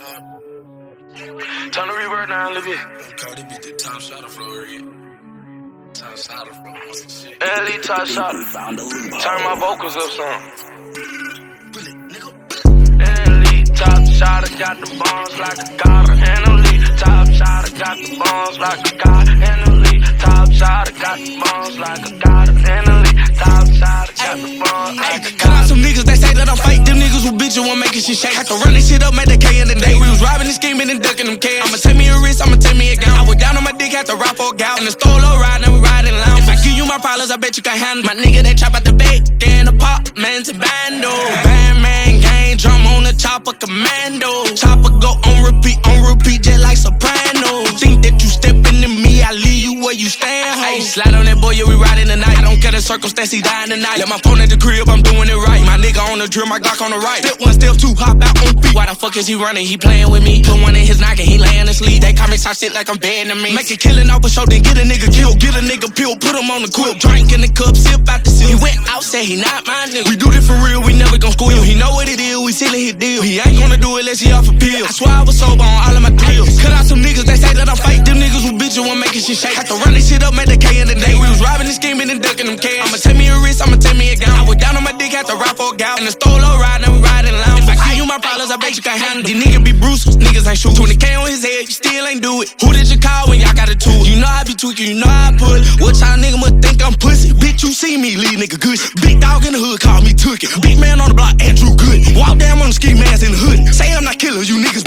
Turn the reverb down a little bit. Cardi beat the top shot of Florida. Top shot of Florida. LE top shot. Turn my vocals up some. LE top shot. Got the bombs like a god. And elite top shot. Got the bombs like a god. And elite top shot. Got the bombs like a some niggas that say that I'm fake. Them niggas who bitch you want making shit shake. Had to run this shit up, made the K in the day. We was robbing and scheming and ducking them K. I'ma take me a wrist, I'ma take me a gown. I was down on my dick, had to ride for a gal. In the store low ride, now we riding lounge. If I give you my problems, I bet you can handle My nigga that chop out the bait, in the pop, man to bando. Bandman gang, drum on the chopper, commando. Chopper go on repeat, on repeat, just like soprano. Slide on that boy, yeah, we riding the night. I don't care the circumstance, he dying tonight. Let my phone at the crib, I'm doing it right. My nigga on the drill, my Glock on the right. Step one, step two, hop out on beat. Why the fuck is he running? He playing with me. Put one in his noggin, he laying asleep. They call me shit like I'm bad to me. Make a killing off a show, then get a nigga killed. Get a nigga pill, put him on the quilt. Drink in the cup, sip out the sip. He went out, said he not my nigga. We do this for real, we never gon' squeal. He know what it is, we sealing his deal. He ain't gonna do it unless he off a pill. I swear I was sober on all of my deals. Cut out some niggas, they say that I'm fake. Them niggas who bitch you making shit shake. Had to run this shit up, made the K ducking them K. I'ma take me a wrist, I'ma take me a gown. I was down on my dick, had to ride for a gal. In the store low ride, now we riding lounge. If I give you my problems, I bet you can handle. These niggas be bruised, niggas ain't shoot. 20K on his head, you still ain't do it. Who did you call when y'all got a tool? You know I be tweaking, you know I pull. What y'all nigga must think I'm pussy? Bitch, you see me, lead nigga good. Big dog in the hood, call me took it. Big man on the block, Andrew Good. Walk down on the ski mask in the hood. Say I'm not killer, you niggas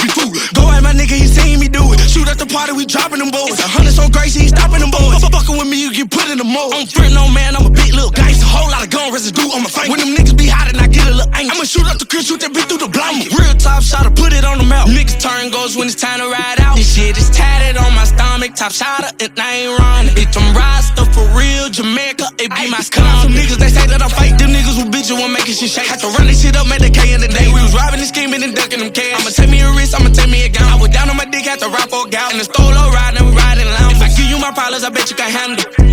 we dropping them boys. It's a hundred on Gracie, stopping them boys. Fucking with me, you get put in the mold. I'm friend, no man, I'm a big little gangster. Whole lot of gun residue on my face. When them niggas be hot and I get a little angry. I'ma shoot up the crib, shoot that bitch through the blind. Real top shot, I put it on the mouth. Niggas turn goes when it's time to ride out. This shit is tatted on my stomach, top shotter, and I ain't wrong. Bitch, I'm Rasta for real, Jamaica, it be my out some niggas, they say that I'm fake. Them niggas who bitch you want making shit shake. Had to run this shit up, made the K in the and ducking them K. I'ma take me a wrist, I'ma take me a gown. I was down on my dick, had to ride for a gal. In the store low ride, now we riding lounge. If I give you my problems, I bet you can handle.